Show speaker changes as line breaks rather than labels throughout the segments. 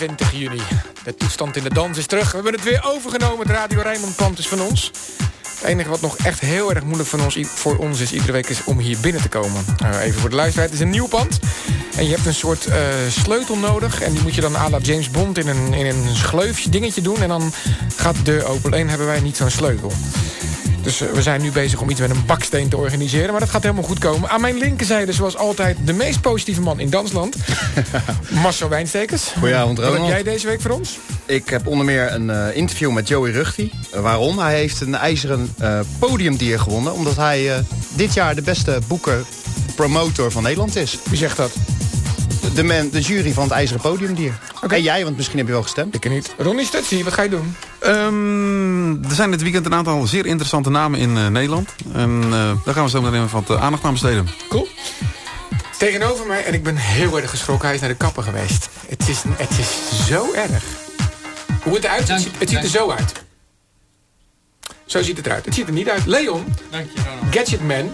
21 juni. De toestand in de dans is terug. We hebben het weer overgenomen. Het Radio Rijnmond pand is van ons. Het enige wat nog echt heel erg moeilijk voor ons, voor ons is iedere week is om hier binnen te komen. Uh, even voor de luisteraar. Het is een nieuw pand. En je hebt een soort uh, sleutel nodig. En die moet je dan à la James Bond in een, in een schleufje dingetje doen. En dan gaat de deur open. Alleen hebben wij niet zo'n sleutel. Dus uh, we zijn nu bezig om iets met een baksteen te organiseren. Maar dat gaat helemaal goed komen. Aan mijn linkerzijde, zoals altijd, de meest positieve man in Dansland. Marcel Wijnstekers.
Goedenavond,
Wat
Ronald.
heb jij deze week voor ons?
Ik heb onder meer een uh, interview met Joey Rugti. Uh, waarom? Hij heeft een ijzeren uh, podiumdier gewonnen. Omdat hij dit jaar de beste boeker promotor van Nederland is.
Wie zegt dat?
De, man, de jury van het ijzeren podiumdier. Okay. En jij, want misschien heb je wel gestemd.
Ik niet. Ronnie Stutsie, wat ga je doen?
Um, er zijn dit weekend een aantal zeer interessante namen in uh, Nederland. En uh, daar gaan we zo meteen even wat uh, aandacht aan besteden.
Cool. Tegenover mij, en ik ben heel erg geschrokken, hij is naar de kapper geweest. Het is, het is zo erg. Hoe het eruit ziet, het, ziet er zo uit. Zo ziet het eruit. Het ziet er niet uit. Leon,
Dank je, Ronald.
Gadgetman.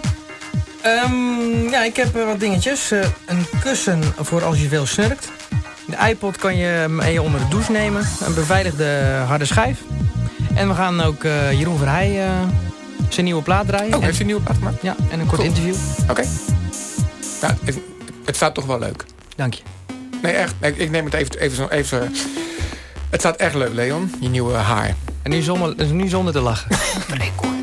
Um, ja, ik heb uh, wat dingetjes. Uh, een kussen voor als je veel snurkt. De iPod kan je mee onder de douche nemen. Een beveiligde harde schijf. En we gaan ook uh, Jeroen Verheij zijn nieuwe plaat draaien.
Oh,
en,
heeft hij een nieuwe plaat gemaakt?
Ja, en een kort
cool.
interview.
Oké. Okay. Nou, het, het, staat toch wel leuk.
Dank je.
Nee, echt. Ik, ik neem het even, even, zo, even... Het staat echt leuk, Leon. Je nieuwe haar.
En nu zonder, nu zonder te lachen.
Pregúntamelo.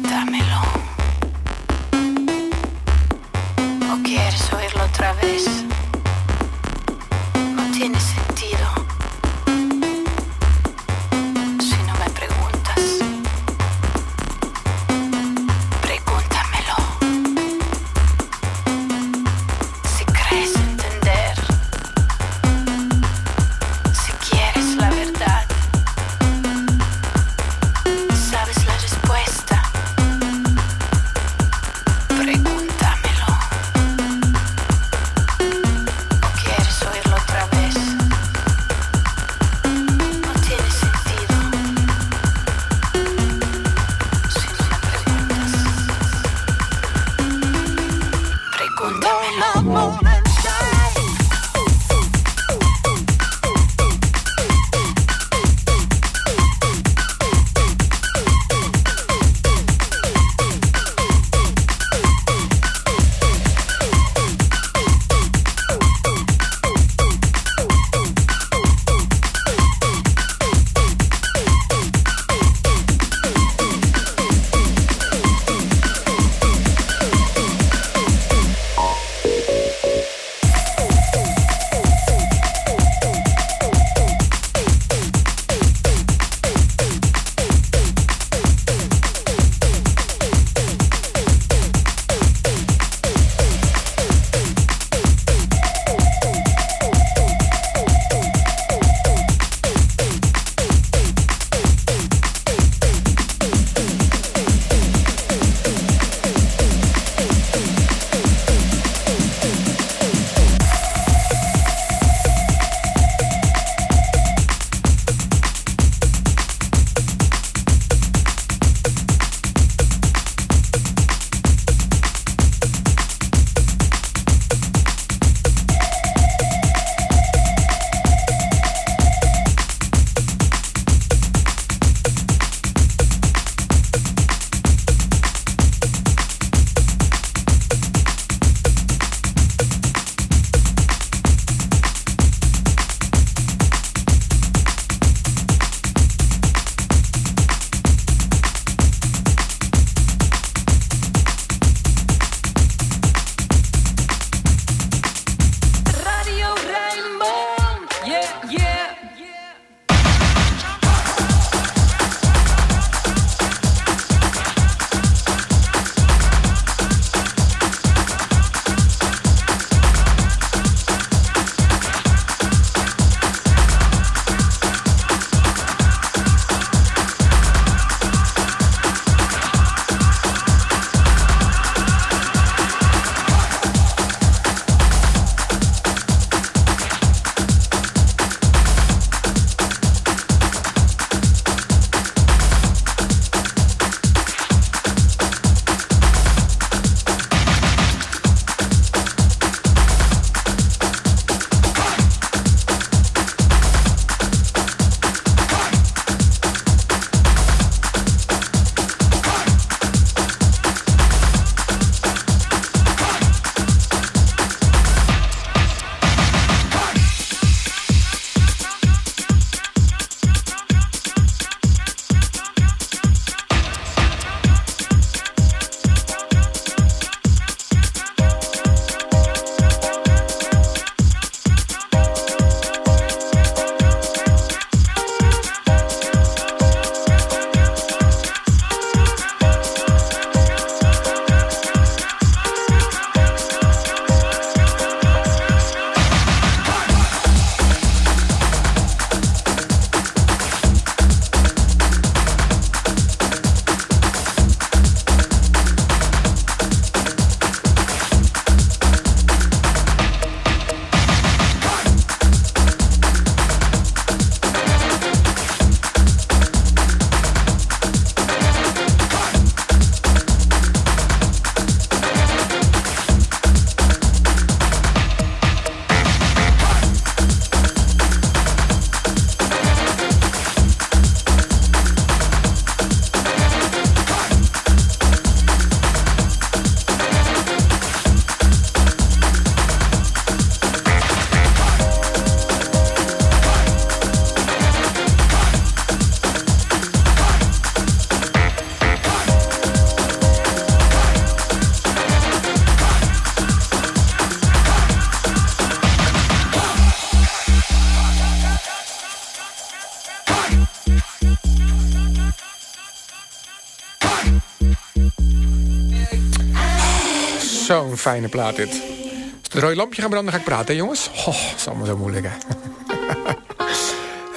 Fijne plaat dit. Als het rode lampje gaat branden, ga ik praten, hè, jongens. Oh, dat is allemaal zo moeilijk, hè.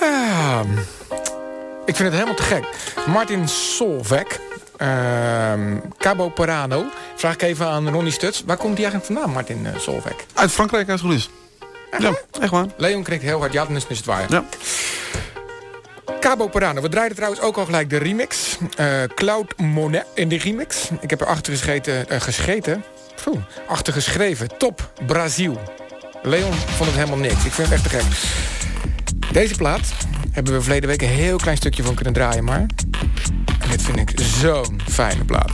Ah, ik vind het helemaal te gek. Martin Solveig. ehm, Cabo Parano. Vraag ik even aan Ronnie Stuts. Waar komt die eigenlijk vandaan, Martin eh, Solveig?
Uit Frankrijk als het goed is. Ja, echt waar.
Leon knikt heel hard. Ja, dan is het waar.
Ja.
Cabo Parano. We draaiden trouwens ook al gelijk de remix. Eh, Cloud Monet in de remix. Ik heb er achter gescheten, eh, gescheten. Achter geschreven. Top Brazil. Leon vond het helemaal niks. Ik vind het echt te gek. Deze plaat hebben we verleden week een heel klein stukje van kunnen draaien, maar... En dit vind ik zo'n fijne plaat.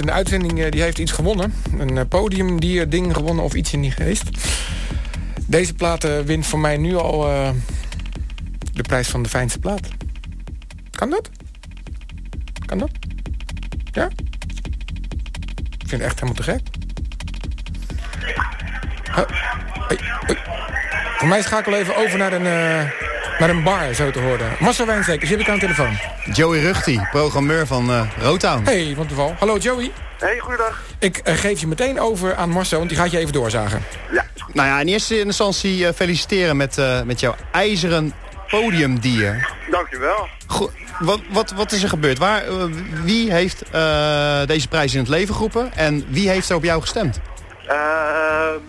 In de uitzending eh, die heeft iets gewonnen. Een eh, podiumdier ding gewonnen of iets in die geest. Deze plaat eh, wint voor mij nu al eh, de prijs van de fijnste plaat. Kan dat? Kan dat? Ja? Ik vind het echt helemaal te gek. Voor mij schakel even over naar een, eh, naar een bar, zo te horen. Marcel Wijnstekers, je hebt ik aan de telefoon.
Joey Ruchti, programmeur van eh Rotown.
Hey, van toeval. Hallo Joey.
Hey, goeiedag.
Ik eh, geef je meteen over aan Marcel, want die gaat je even doorzagen.
Ja,
Nou ja, in eerste instantie eh, feliciteren met, eh, met jouw ijzeren podiumdier.
Dankjewel.
Go wat, wat, wat is er gebeurd? Waar, wie heeft eh, deze prijs in het leven geroepen en wie heeft er op jou gestemd?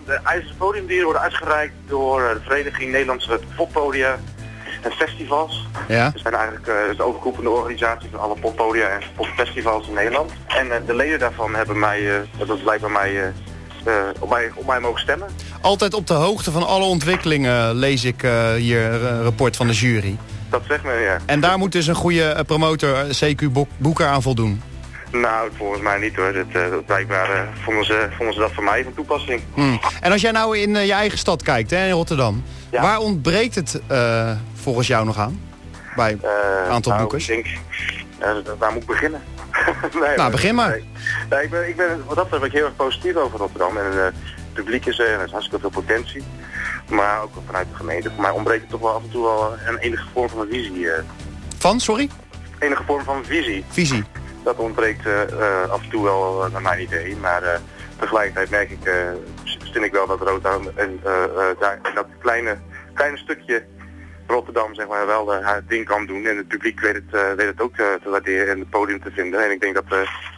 De IJzeren Podiumdieren worden uitgereikt door de Vereniging Nederlandse Poppodia en Festivals.
Ja.
We zijn eigenlijk eh, de overkoepelende organisatie van alle poppodia en popfestivals in Nederland. En eh, de leden daarvan hebben mij, eh, dat is blijkbaar mij, op mij, op mij mogen stemmen.
Altijd op de hoogte van alle ontwikkelingen lees ik hier een rapport van de jury.
Dat zegt me, ja.
En daar moet dus een goede promotor, CQ Boek- Boeker, aan voldoen.
Nou, volgens mij niet hoor. Dat, dat blijkbaar vonden, ze, vonden ze dat van mij van toepassing.
Hmm. En als jij nou in je eigen stad kijkt, hè, in Rotterdam.
Ja.
Waar ontbreekt het eh, volgens jou nog aan? Bij
Eh,
aantal
nou,
boekers?
Ik denk, eh, waar moet ik beginnen? nee,
Nou, begin maar.
Nee. Nee, ik, ben, ik ben, wat dat betreft ben ik heel erg positief over Rotterdam. En het publiek is er, en er is hartstikke veel potentie. Maar ook vanuit de gemeente. Voor mij ontbreekt het toch wel af en toe wel een enige vorm van een visie.
Van, sorry?
enige vorm van visie.
Visie.
Dat ontbreekt af en toe wel naar mijn idee. Maar tegelijkertijd merk ik, eh, vind ik wel dat Rotterdam en, eh, eh, en dat kleine, kleine stukje Rotterdam zeg maar, wel eh, haar ding kan doen. En het publiek weet het, weet het ook te waarderen en het podium te vinden. En ik denk dat,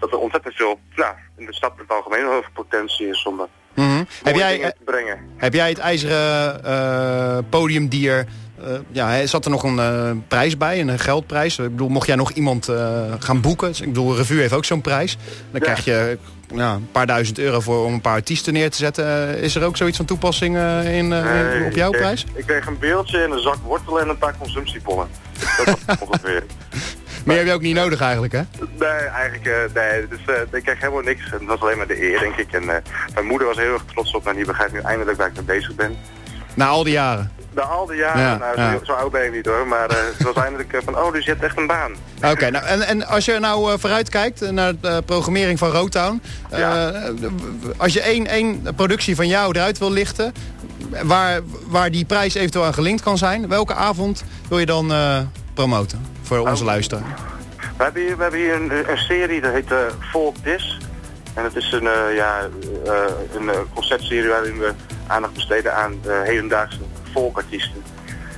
dat er ontzettend veel, nou, in de stad in het algemeen heel veel potentie is om
Mhm.
mooie
Heb, jij,
te brengen.
heb jij het ijzeren podiumdier... eh, ja, hè, zat er nog een eh, prijs bij, een geldprijs? Ik bedoel, mocht jij nog iemand eh, gaan boeken? Ik bedoel, Revue heeft ook zo'n prijs. Dan
Ja.
krijg je ja, een paar duizend euro voor om een paar artiesten neer te zetten. Is er ook zoiets van toepassing in,
Nee,
op jouw
ik
prijs?
Ik kreeg een beeldje en een zak wortelen en een paar consumptiepollen. Dat was het ongeveer.
Maar heb je ook niet nodig eigenlijk, hè?
Nee, eigenlijk, nee, dus, ik kreeg helemaal niks. En dat was alleen maar de eer, denk ik. En mijn moeder was heel erg trots op me en die begrijpt nu eindelijk waar ik mee bezig ben.
Na al die jaren.
Na al die jaren,
Ja,
nou,
ja.
Zo, oud ben ik niet hoor, maar eh, het was eindelijk eh, van, oh, dus je hebt echt een baan.
Oké, nou, en, en als je nou eh, vooruit kijkt naar de programmering van Rotown. als je één, één productie van jou eruit wil lichten, waar, waar die prijs eventueel aan gelinkt kan zijn, welke avond wil je dan promoten voor onze
Oh.
luisteraar?
We hebben hier, we hebben hier een, een serie, dat heet Folk Dis. En het is een, eh, ja, eh, een eh, concertserie waarin we aandacht besteden aan hedendaagse folkartiesten.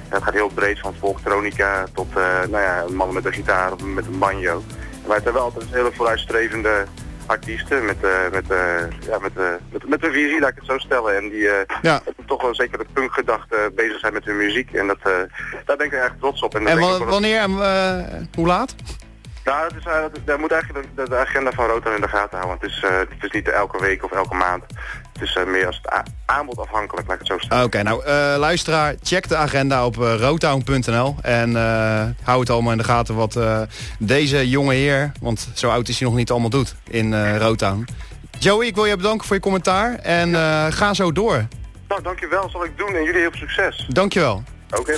Ja, het gaat heel breed van folktronica tot nou ja, een man met een gitaar of met een banjo. Maar het hebben altijd hele vooruitstrevende artiesten met, met, ja, met, met, met een visie, laat ik het zo stellen. En die
Ja.
toch wel zeker de punkgedachte bezig zijn met hun muziek. En dat, daar ben ik erg trots op. dat
En
wel-
wanneer en eh, hoe laat?
Nou, dat is, eh, dat, daar moet eigenlijk de, de agenda van Rotan in de gaten houden. Want het is, eh, het is niet elke week of elke maand. Het is eh, meer als het aanbod afhankelijk, laat ik het zo stellen.
Oké, nou eh, luisteraar, check de agenda op uh, rotown.nl en eh, hou het allemaal in de gaten wat eh, deze jonge heer, want zo oud is hij nog niet, allemaal doet in eh Rotown. Joey, ik wil je bedanken voor je commentaar en eh, ga zo door.
Nou, dankjewel. Zal ik doen en jullie heel veel succes.
Dankjewel.
Oké.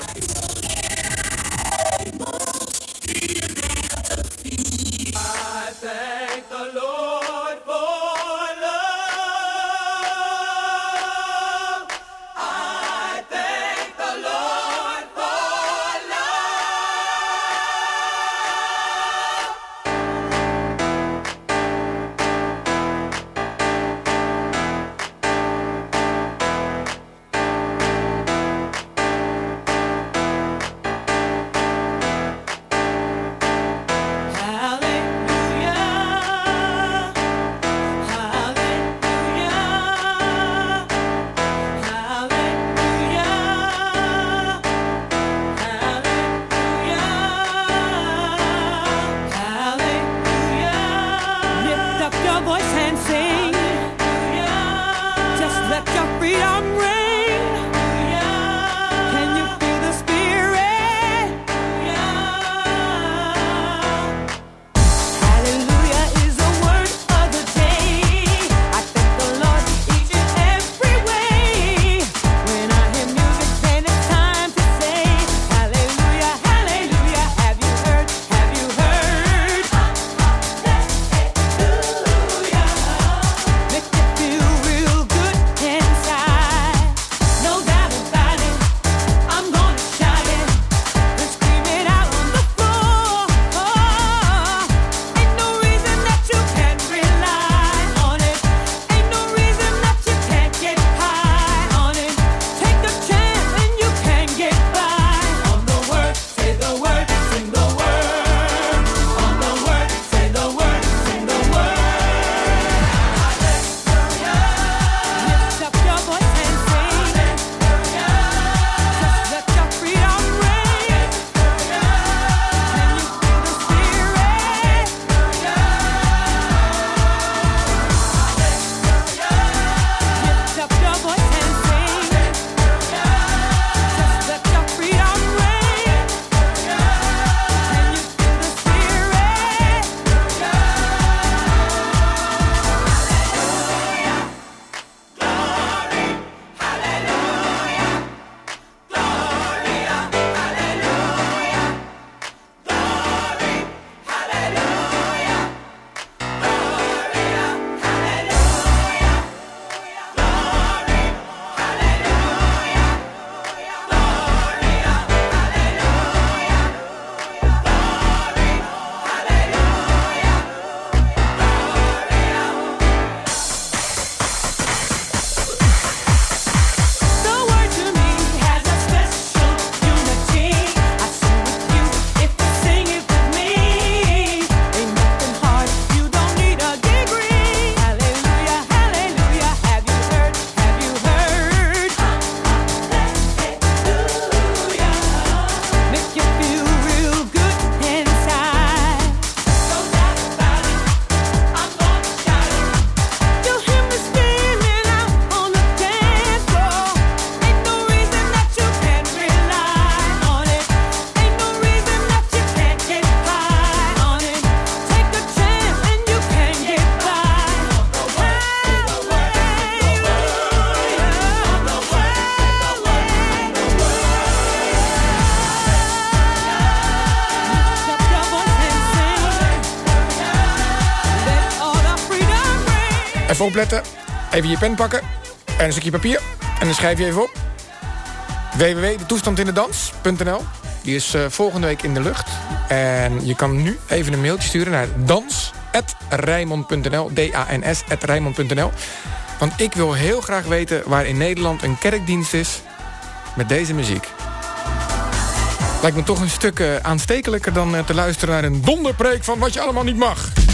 Even. Even je pen pakken. En een stukje papier. En dan schrijf je even op. www.detoestandindedans.nl Die is eh, volgende week in de lucht. En je kan nu even een mailtje sturen naar dans.rijmond.nl D-A-N-S, rijmond.nl Want ik wil heel graag weten waar in Nederland een kerkdienst is met deze muziek. Lijkt me toch een stuk eh, aanstekelijker dan eh, te luisteren naar een donderpreek van wat je allemaal niet mag.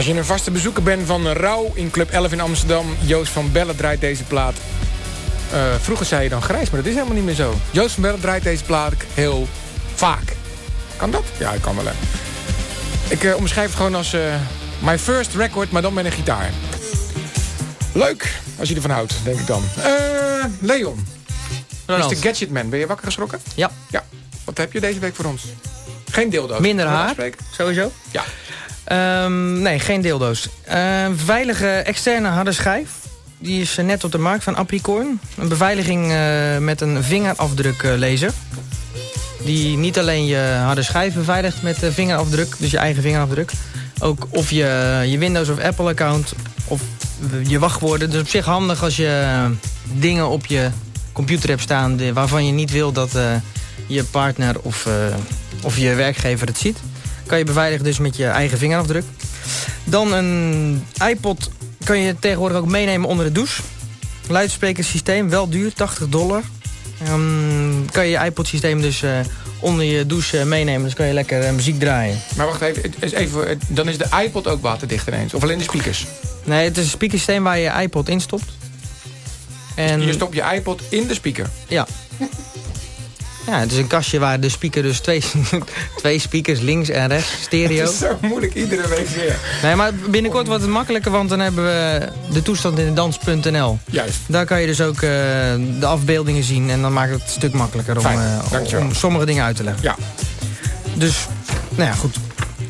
Als je een vaste bezoeker bent van Rauw in Club 11 in Amsterdam... Joost van Bellen draait deze plaat. Eh, vroeger zei je dan grijs, maar dat is helemaal niet meer zo. Joost van Bellen draait deze plaat heel vaak. Kan dat? Ja, ik kan wel. Hè. Ik eh, omschrijf het gewoon als eh, my first record, maar dan met een gitaar. Leuk, als je ervan houdt, denk ik dan. Leon,
Ronald.
Mr. Gadgetman, ben je wakker geschrokken?
Ja.
Ja. Wat heb je deze week voor ons? Geen dildo.
Minder haar, sowieso.
Ja.
Ehm, nee, geen deeldoos. Een veilige externe harde schijf. Die is eh, net op de markt van Apricorn. Een beveiliging eh, met een vingerafdruklezer. Die niet alleen je harde schijf beveiligt met de vingerafdruk, dus je eigen vingerafdruk. Ook of je, je Windows of Apple account of je wachtwoorden. Dus op zich handig als je eh, dingen op je computer hebt staan waarvan je niet wil dat eh, je partner of, eh, of je werkgever het ziet. Kan je beveiligen dus met je eigen vingerafdruk. Dan een iPod kan je tegenwoordig ook meenemen onder de douche. Luidsprekersysteem, wel duur, 80 dollar. Ehm, kan je je iPod-systeem dus eh, onder je douche eh, meenemen. Dus kan je lekker eh, muziek draaien.
Maar wacht even, het is even, het- dan is de iPod ook waterdicht ineens. Of alleen de speakers.
Nee, het is een speakersysteem waar je je iPod instopt. En
Je stopt je iPod in de speaker.
ja, Ja, het is een kastje waar de speaker dus twee, twee speakers links en rechts, stereo.
Het is zo moeilijk iedere week weer.
Nee, maar binnenkort wordt het makkelijker, want dan hebben we de toestand in de dans.nl.
Juist.
Daar kan je dus ook eh, de afbeeldingen zien en dan maakt het een stuk makkelijker om,
dankjewel.
om sommige dingen uit te leggen.
Ja.
Dus, nou ja, goed.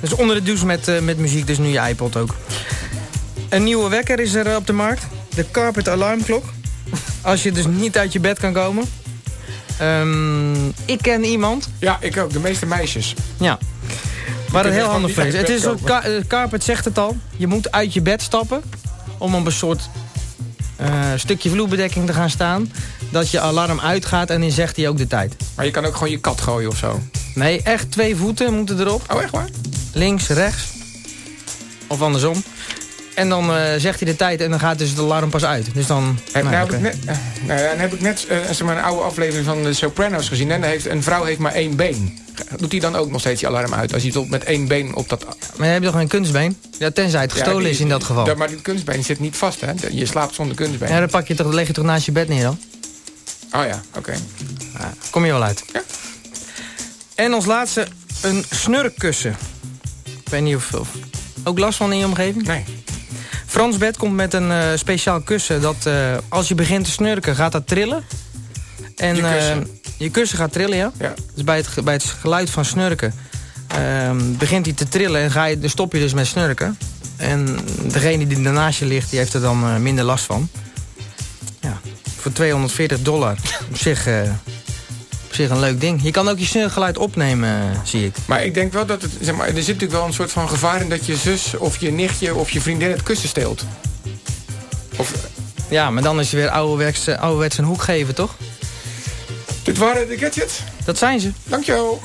Dus onder de douche met, eh, met muziek, dus nu je iPod ook. Een nieuwe wekker is er op de markt. De Carpet Alarmklok. Als je dus niet uit je bed kan komen. Ehm, ik ken iemand,
Ja, ik ook. De meeste meisjes.
ja. Het
kunnen
heel handig
uit
Het is ook, Ka- eh, Carpet zegt het al. Je moet uit je bed stappen. Om op een soort eh, stukje vloerbedekking te gaan staan. Dat je alarm uitgaat en dan zegt hij ook de tijd.
Maar je kan ook gewoon je kat gooien of zo.
Nee, echt twee voeten moeten erop.
Oh, echt waar?
Links, rechts. Of andersom. En dan eh, zegt hij de tijd en dan gaat dus het alarm pas uit. Dus dan... Nou,
nou, heb ik net, eh, nou ja, dan heb ik net eh, zeg maar, een oude aflevering van de Sopranos gezien. En heeft, een vrouw heeft maar één been. Doet hij dan ook nog steeds die alarm uit? Als hij tot met één been op dat...
Maar je hebt toch geen kunstbeen? Ja, tenzij het gestolen
Ja, die-
is in dat geval.
Ja, maar die kunstbeen zit niet vast, hè? Je slaapt zonder kunstbeen.
Ja, dan pak je toch, leg je toch naast je bed neer dan?
Oh ja, oké.
Kom je wel uit.
Ja.
En als laatste een snurkkussen. Ik weet niet of, of ook last van in je omgeving?
Nee.
Frans Bed komt met een eh, speciaal kussen dat eh, als je begint te snurken gaat dat trillen. En,
Je kussen?
eh, je kussen gaat trillen, ja.
Ja.
Dus bij het, bij het geluid van snurken ehm, begint hij te trillen en ga je, dan stop je dus met snurken. En degene die ernaast je ligt, die heeft er dan minder last van. Ja, voor 240 dollar. Op zich, op zich een leuk ding. Je kan ook je snurgeluid opnemen, zie ik.
Maar ik denk wel dat het... Zeg maar, er zit natuurlijk wel een soort van gevaar in... dat je zus of je nichtje of je vriendin het kussen steelt. Of,
Ja, maar dan is het weer ouderwets, eh, ouderwets een hoek geven, toch?
dit waren de gadgets.
Dat zijn ze.
Dankjewel.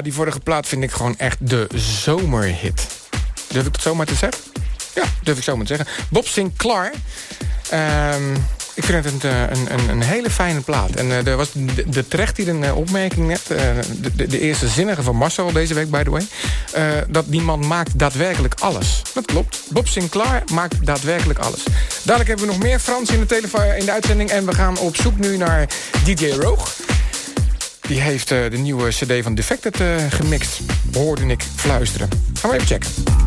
Die vorige plaat vind ik gewoon echt de zomerhit. Durf ik het zomaar te zeggen? Ja, durf ik zomaar te zeggen. Bob Sinclair. Ehm, ik vind het een, eh, een, een, een hele fijne plaat. En eh, er was de, de terecht hier een eh, opmerking net. de, de, eerste zinnige van Marcel deze week, by the way. dat die man maakt daadwerkelijk alles. Dat klopt. Bob Sinclair maakt daadwerkelijk alles. Dadelijk hebben we nog meer Frans in de, in de uitzending. En we gaan op zoek nu naar DJ Roog. Die heeft eh, de nieuwe cd van Defected eh, gemixt. Hoorde ik fluisteren. Gaan we even checken.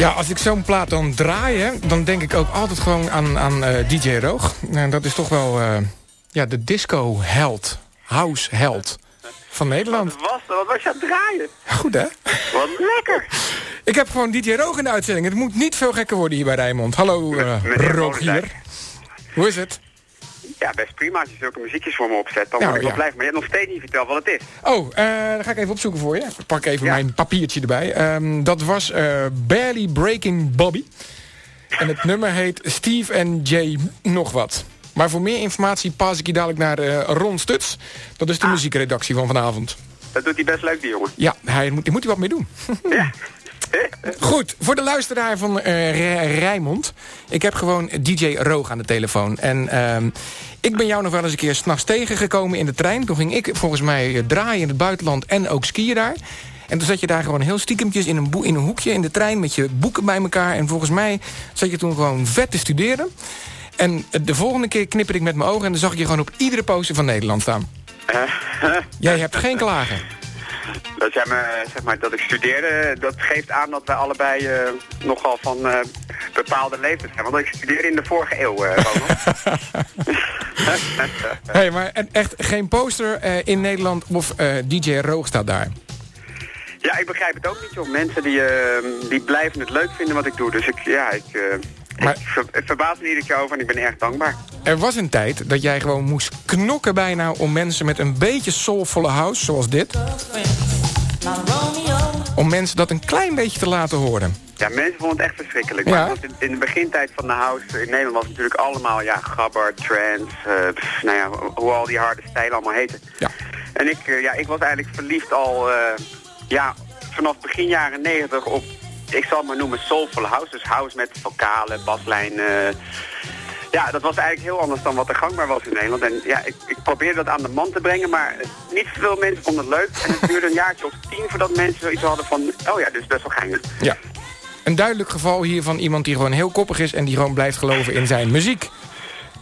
Ja, als ik zo'n plaat dan draai, dan denk ik ook altijd gewoon aan, aan eh, DJ Roog. En dat is toch wel eh, ja, de disco-held, house-held van Nederland.
Wat was, wat was je aan het draaien?
Goed, hè?
Wat lekker.
Ik heb gewoon DJ Roog in de uitzending. Het moet niet veel gekker worden hier bij Rijnmond. Hallo, eh Roog hier.
Molendijk.
Hoe is het?
Ja, best prima als je zulke muziekjes voor me opzet. Dan word ik wel
ja.
blij. Maar je hebt nog steeds niet verteld wat het is.
Oh, eh dan ga ik even opzoeken voor je. Ik pak even mijn papiertje erbij. Ehm, dat was eh, Barely Breaking Bobby. En het nummer heet Steve en Jay nog wat. Maar voor meer informatie pas ik je dadelijk naar eh, Ron Stuts. Dat is de muziekredactie van vanavond.
Dat doet hij best leuk, die jongen.
Ja, hij moet, die moet hij wat mee doen.
ja.
Goed, voor de luisteraar van eh Rij- Rijnmond. Ik heb gewoon DJ Roog aan de telefoon. En ehm, ik ben jou nog wel eens een keer s'nachts tegengekomen in de trein. Toen ging ik volgens mij eh, draaien in het buitenland en ook skiën daar. En toen zat je daar gewoon heel stiekempjes in een, in een hoekje in de trein... met je boeken bij elkaar. En volgens mij zat je toen gewoon vet te studeren. En eh, de volgende keer knipperde ik met mijn ogen... en dan zag ik je gewoon op iedere poster van Nederland staan. Jij hebt geen klagen.
Dat, zijn me, zeg maar, dat ik studeerde, dat geeft aan dat wij allebei eh, nogal van eh, bepaalde leeftijd zijn. Want ik studeerde in de vorige eeuw, eh Ronald.
hey, maar echt geen poster eh, in Nederland of eh, DJ Roog staat daar.
Ja, ik begrijp het ook niet, joh. Mensen die, eh, die blijven het leuk vinden wat ik doe. Dus ik, ja, ik, eh, ik ver, ik verbaas me iedere keer over en ik ben erg dankbaar.
Er was een tijd dat jij gewoon moest knokken bijna... om mensen met een beetje soulvolle house, zoals dit... om mensen dat een klein beetje te laten horen.
Ja, mensen vonden het echt verschrikkelijk.
Ja.
Maar het in, in de begintijd van de house in Nederland was het natuurlijk allemaal, ja, gabber, trance, eh, pff, nou ja, hoe al die harde stijlen allemaal heten.
Ja.
En ik, eh, ja, ik was eigenlijk verliefd al, eh, ja, vanaf begin jaren negentig op, ik zal het maar noemen, soulful house. Dus house met vocalen, baslijn. eh. ja, dat was eigenlijk heel anders dan wat er gangbaar was in Nederland. En ja, ik, ik probeerde dat aan de man te brengen, maar niet veel mensen vonden het leuk. En het duurde een jaartje of tien voordat mensen zoiets hadden van, oh ja, dit is best wel geinig.
Ja. Een duidelijk geval hier van iemand die gewoon heel koppig is... en die gewoon blijft geloven in zijn muziek.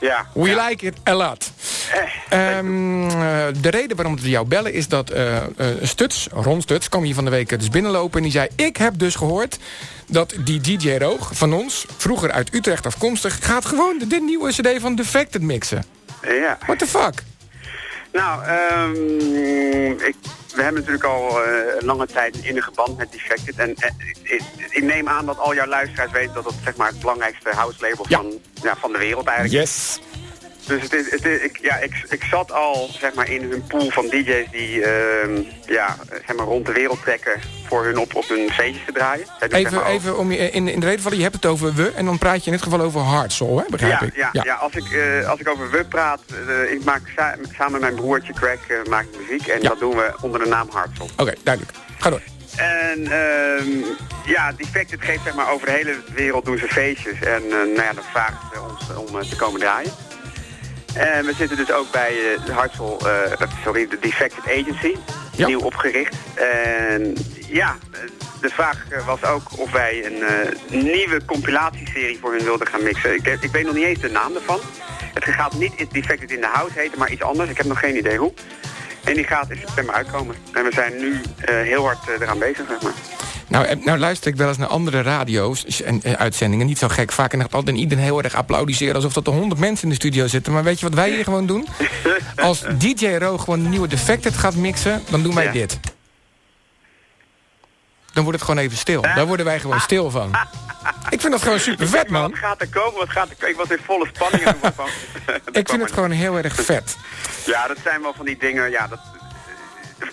Ja.
We
ja.
like it a lot.
Eh,
Ehm, eh, de reden waarom we jou bellen is dat eh Stuts, Ron Stuts, kwam hier van de week dus binnenlopen... en die zei, ik heb dus gehoord dat die DJ Roog van ons... vroeger uit Utrecht afkomstig, gaat gewoon de, de nieuwe cd van Defected mixen.
Ja.
What the fuck?
Nou, ehm, ik, we hebben natuurlijk al eh, lange tijd een innige band met Defected. En eh, ik, ik neem aan dat al jouw luisteraars weten dat dat zeg maar, het belangrijkste house label
Ja.
van, ja, van de wereld eigenlijk is.
Yes.
Dus het is, het is, ik, ja, ik, ik zat al zeg maar, in hun pool van DJ's die ehm, ja, zeg maar, rond de wereld trekken voor hun op, op hun feestjes te draaien. Zij zeg
Even,
maar,
even om je, in, in de reden vallen, je hebt het over we... en dan praat je in dit geval over hard soul, hè? begrijp
Ja,
ik?
ja, ja. als, ik, eh, als ik over we praat, eh, ik maak sa- samen met mijn broertje Craig eh, maak ik muziek. En
Ja.
dat doen we onder de naam Hardsoul.
Oké, duidelijk. Ga door.
En ehm ja, Defected geeft zeg maar over de hele wereld doen ze feestjes. En nou ja, dan vragen ze ons om te komen draaien. En we zitten dus ook bij eh, de Hartzell, eh, sorry, de Defected Agency,
Ja.
nieuw opgericht. En ja, eh, de vraag eh, was ook of wij een eh, nieuwe compilatieserie voor hun wilden gaan mixen. Ik, ik weet nog niet eens de naam ervan. Het gaat niet Defected in the House heten, maar iets anders. Ik heb nog geen idee hoe. En die gaat in september uitkomen. En we zijn nu eh, heel hard eh, eraan bezig, zeg maar.
Nou, eh, nou luister ik wel eens naar andere radio's en eh, uitzendingen. Niet zo gek. Vaak en altijd iedereen heel erg applaudisseren... alsof dat er honderd mensen in de studio zitten. Maar weet je wat wij hier gewoon doen? Als DJ Ro gewoon een nieuwe Defected gaat mixen... dan doen wij
Ja.
dit. Dan wordt het gewoon even stil. Daar worden wij gewoon stil van. Ik vind dat gewoon super vet, man.
Wat gaat er komen? Wat gaat er komen? Ik was in volle spanning. en
Ik vind het gewoon heel erg vet.
Ja, dat zijn wel van die dingen, ja, dat...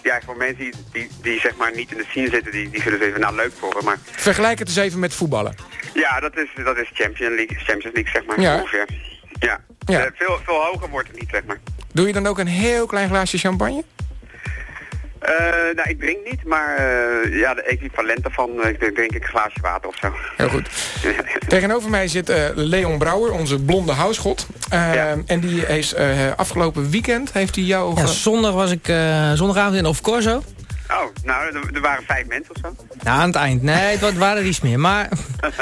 Ja, voor mensen die, die, die zeg maar niet in de scene zitten, die, die zullen het even nou leuk voor. Maar
Vergelijk het eens even met voetballen.
ja, dat is, dat is Champions League, Champions League zeg maar,
Ja.
ongeveer. Ja,
Ja.
Eh, veel, veel hoger wordt het niet, zeg maar.
Doe je dan ook een heel klein glaasje champagne?
Eh, nou, ik drink niet, maar eh, ja, de equivalent daarvan, eh, ik denk, denk ik een glaasje water of zo.
Heel goed. Tegenover mij zit eh, Leon Brouwer, onze blonde huisgod.
Ja.
En die is eh, afgelopen weekend, heeft hij jou...
Ja, zondag was ik eh, zondagavond in Of Corso.
Oh, nou, er, er waren vijf mensen of zo.
Nou, aan het eind. Nee, het wa- waren er iets meer. Maar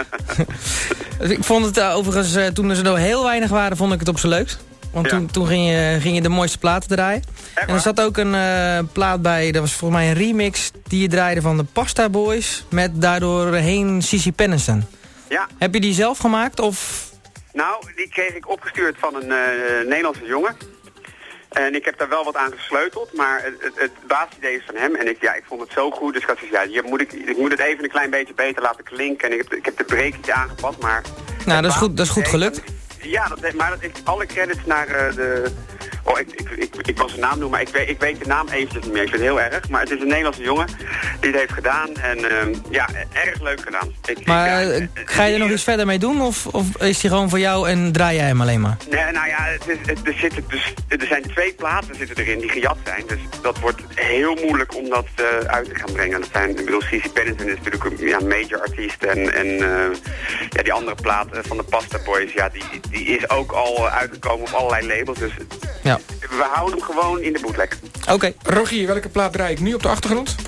ik vond het overigens, eh, toen er zo heel weinig waren, vond ik het op zijn leukst. Want
Ja.
toen, toen ging, je, ging je de mooiste platen draaien. En er zat ook een eh, plaat bij, dat was volgens mij een remix... die je draaide van de Pasta Boys... met daardoor heen Sissy Penniston.
Ja,
Heb je die zelf gemaakt of...
Nou, die kreeg ik opgestuurd van een eh, Nederlandse jongen. En ik heb daar wel wat aan gesleuteld, maar het, het, basisidee is van hem. En ik, ja, ik vond het zo goed, dus ik had ja, hier moet ik, ik moet het even een klein beetje beter laten klinken. En ik heb, ik heb de breekje aangepast, maar...
Nou, dat is goed, dat is goed gelukt.
Ja, dat, heeft- maar dat, ik, alle credits naar eh, de... Oh, ik, ik, ik, ik wil zijn naam noemen, maar ik weet, ik weet de naam eventjes niet meer. Ik vind het heel erg, maar het is een Nederlandse jongen die het heeft gedaan. En ehm, ja, erg leuk gedaan. Ik,
Maar eh,
eh,
ga je er nog iets verder mee doen? Of, of is die gewoon voor jou en draai jij hem alleen maar?
Nee, nou ja, het is, het, er, zitten dus, er zijn twee platen zitten erin die gejat zijn. Dus dat wordt heel moeilijk om dat uit te gaan brengen. Dat zijn, ik bedoel, Cici Pennington is natuurlijk een ja, major artiest. En, en ja, die andere plaat eh, van de Pasta Boys, ja, die, die is ook al eh, uitgekomen op allerlei labels. Dus
Ja.
we houden hem gewoon in de bootleg.
Oké.
Rogier, welke plaat draai ik nu op de achtergrond?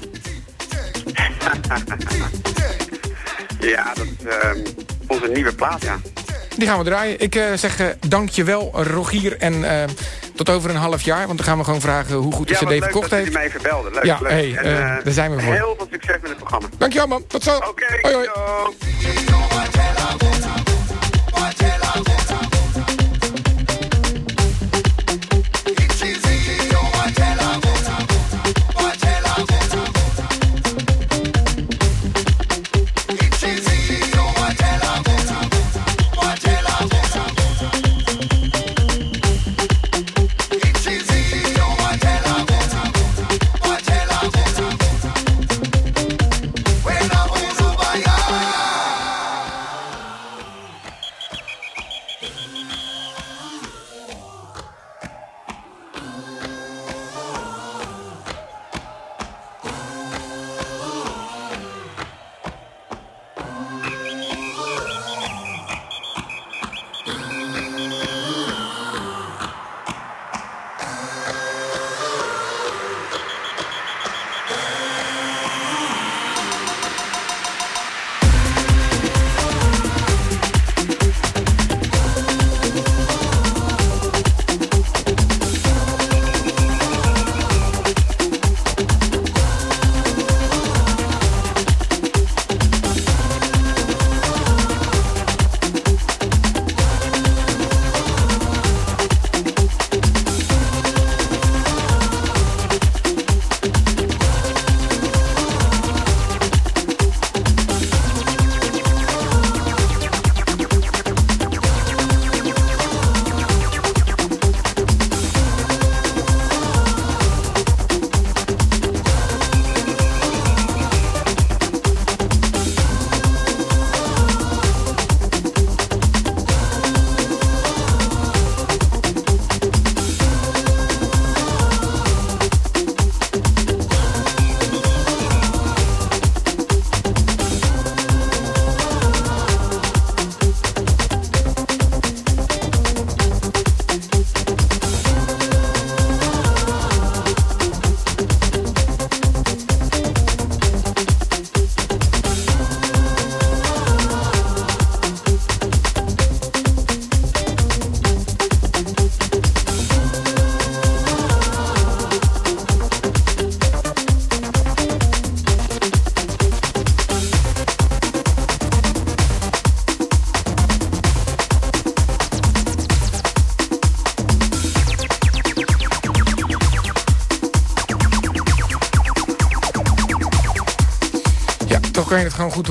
Ja, dat is ehm, onze nieuwe plaat, ja.
Die gaan we draaien. Ik eh, zeg eh, dankjewel Rogier en eh, tot over een half jaar. Want dan gaan we gewoon vragen hoe goed de
ja,
cd
leuk
verkocht heeft.
jullie mij verbelden. Leuk,
Ja,
leuk.
hey,
En,
daar zijn we voor.
Heel veel succes met het programma.
Dankjewel man, tot zo.
Oké,
hoi, hoi.
yo.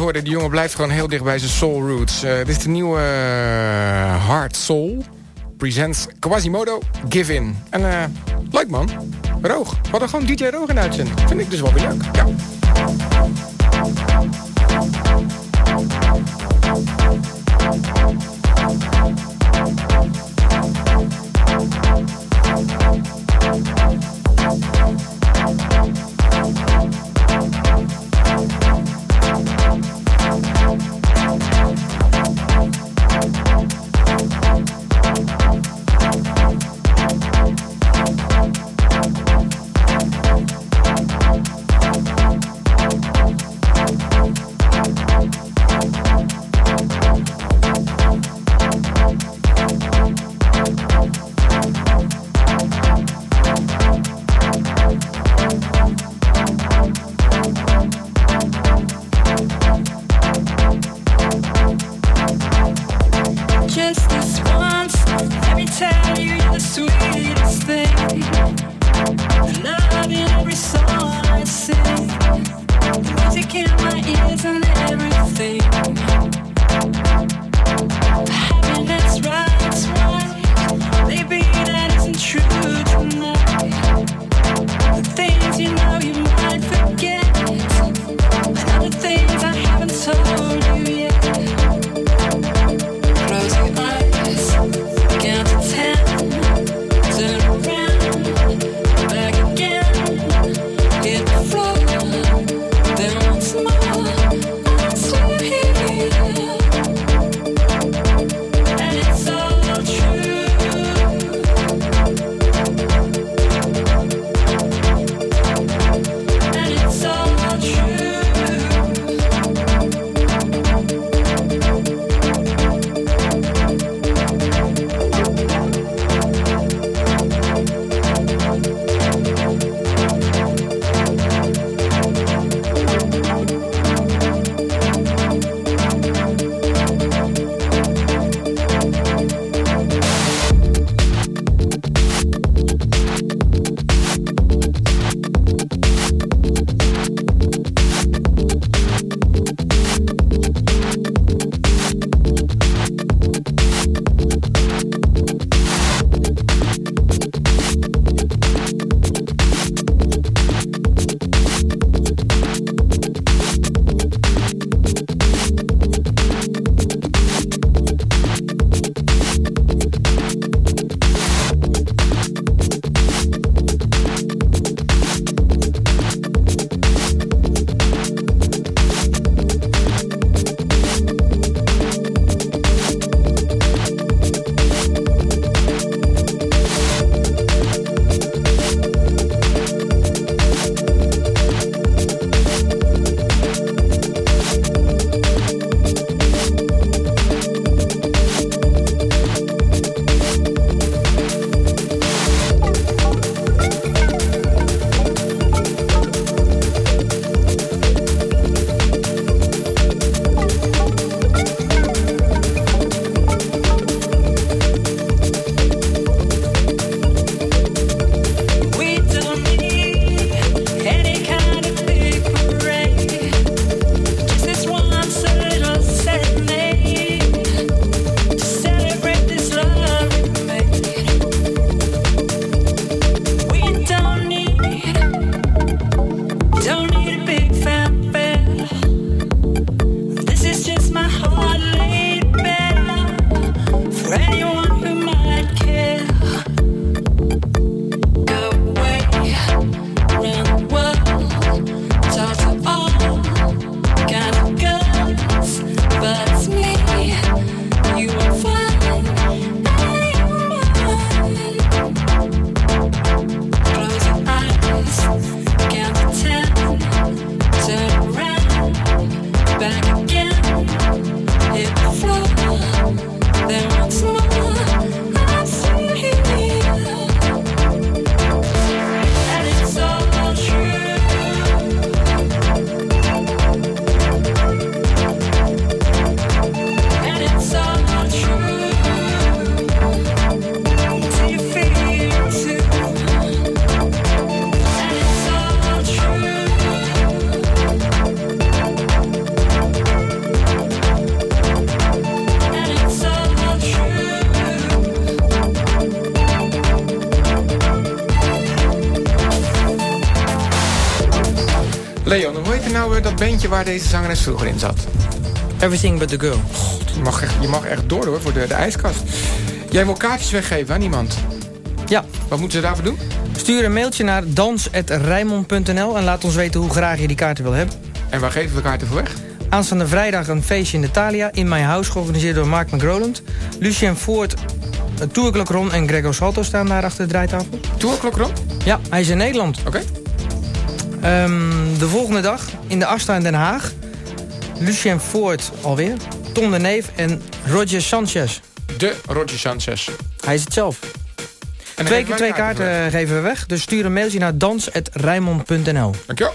Horen. Die jongen blijft gewoon heel dicht bij zijn soul roots. Eh, dit is de nieuwe eh, Hard Soul. Presents Quasimodo Give In. En eh leuk man. Roog. We hadden gewoon DJ Roog in uitzending. Vind ik dus wel weer leuk.
Heet dat bandje waar deze zangeres vroeger in zat?
Everything but the girl.
Je mag echt, je mag echt door hoor, voor de, de ijskast. Jij wil kaartjes weggeven aan iemand.
Ja.
Wat moeten ze daarvoor doen?
Stuur een mailtje naar dans.rijmond.nl en laat ons weten hoe graag je die kaarten wil hebben.
En waar geven we kaarten voor weg?
Aanstaande vrijdag een feestje in de Thalia in My House, georganiseerd door Mark McRoland. Lucien Voort, eh, Ron en Gregor Salto staan daar achter de draaitafel.
Ron?
Ja, hij is in Nederland.
Oké.
Ehm, de volgende dag in de Asta in Den Haag. Lucien Voort alweer. Tom de Neef en Roger Sanchez.
De Roger Sanchez.
Hij is het zelf. twee keer twee
kaarten
kaarten geven we weg. Dus stuur een mailtje naar dans.rijmond.nl.
Dankjewel.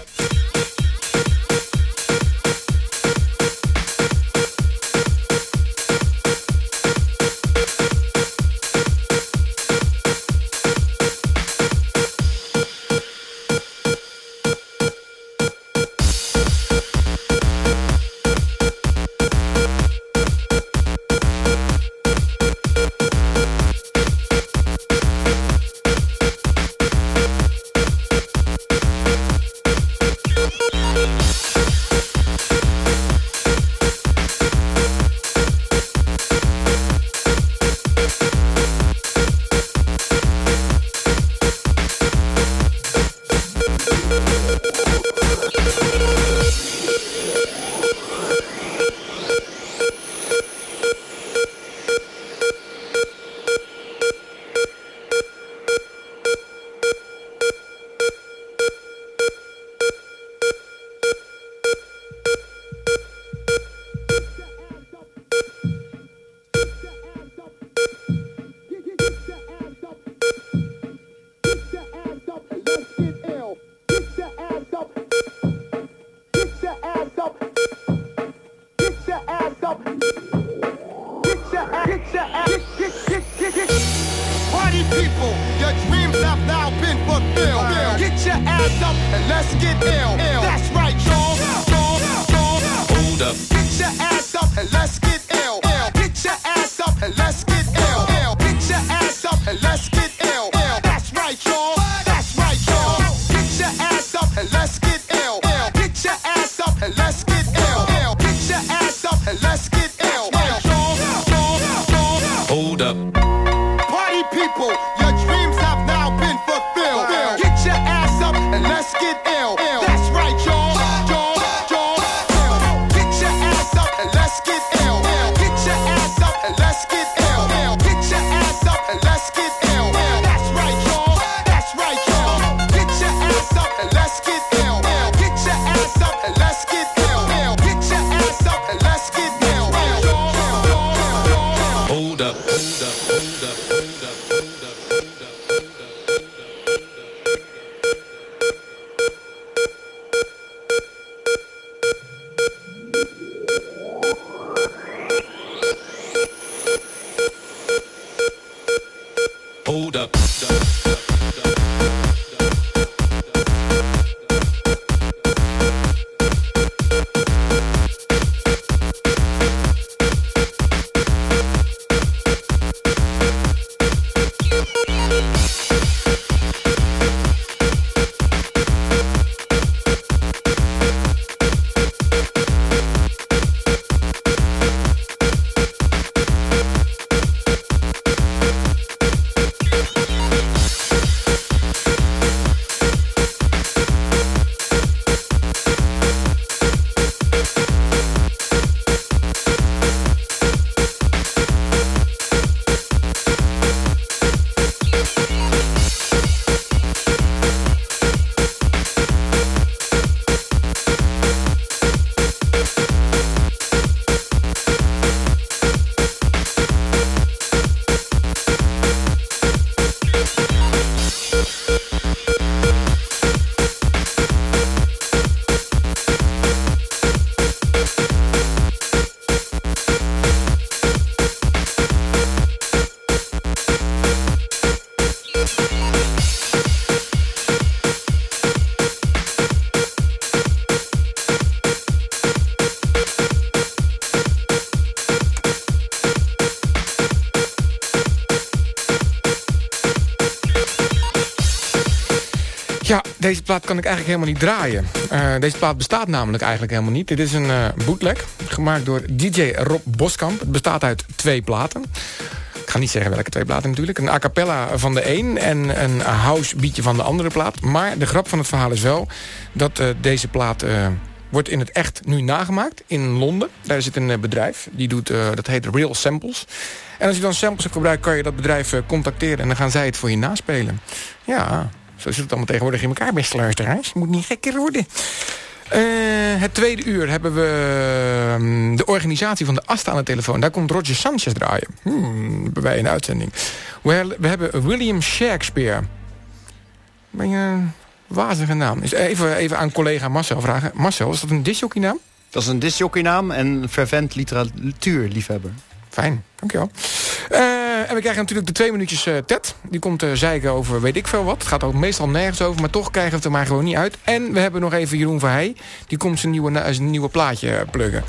Deze plaat kan ik eigenlijk helemaal niet draaien. Eh, deze plaat bestaat namelijk eigenlijk helemaal niet. Dit is een eh, bootleg, gemaakt door DJ Rob Boskamp. Het bestaat uit twee platen. Ik ga niet zeggen welke twee platen natuurlijk. Een a cappella van de een en een house beatje van de andere plaat. Maar de grap van het verhaal is wel dat eh, deze plaat... wordt in het echt nu nagemaakt in Londen. Daar zit een bedrijf, die doet, dat heet Real Samples. En als je dan samples hebt gebruikt, kan je dat bedrijf contacteren... en dan gaan zij het voor je naspelen. Ja, zo zit het allemaal tegenwoordig in elkaar, beste luisteraars. Moet niet gekker worden. Eh, het tweede uur hebben we ehm, de organisatie van de ASTA aan de telefoon. Daar komt Roger Sanchez draaien. Hmm, hebben wij de uitzending. We, we hebben William Shakespeare. Ben je een wazige naam? Is even, even aan collega Marcel vragen. Marcel, is dat een disjockeynaam?
Dat is een disjockeynaam en een fervent literatuurliefhebber.
Fijn, dankjewel. Eh, en we krijgen natuurlijk de twee minuutjes eh, Ted. Die komt eh, zeiken over weet ik veel wat. Het gaat ook meestal nergens over, maar toch krijgen we het er maar gewoon niet uit. En we hebben nog even Jeroen Verheij. Die komt zijn nieuwe, zijn nieuwe plaatje pluggen.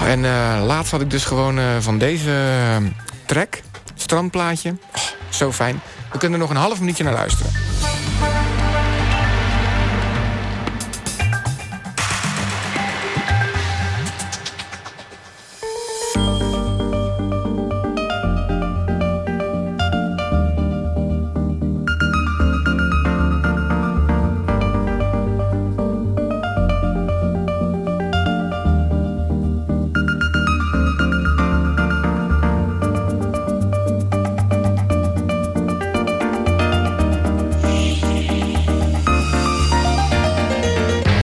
Oh, en laatst had ik dus gewoon van deze track, strandplaatje. Oh, zo fijn. We kunnen er nog een half minuutje naar luisteren.